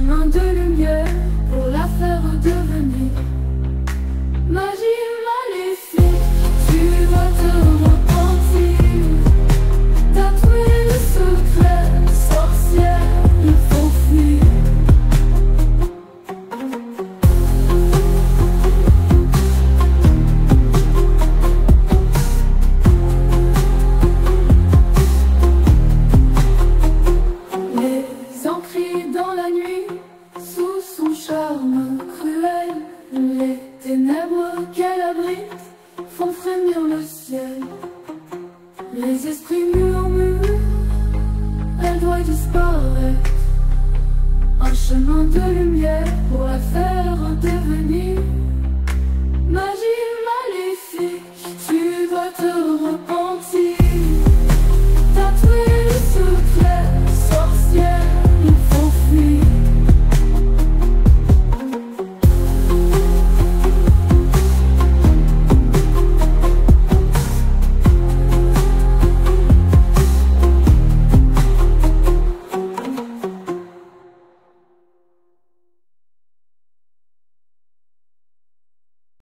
chemin de lumière pour la faire devenir. ténèbres qu'elle abrite font frémir le ciel. Les esprits murmurent, elle doit disparaître. Un chemin de lumière.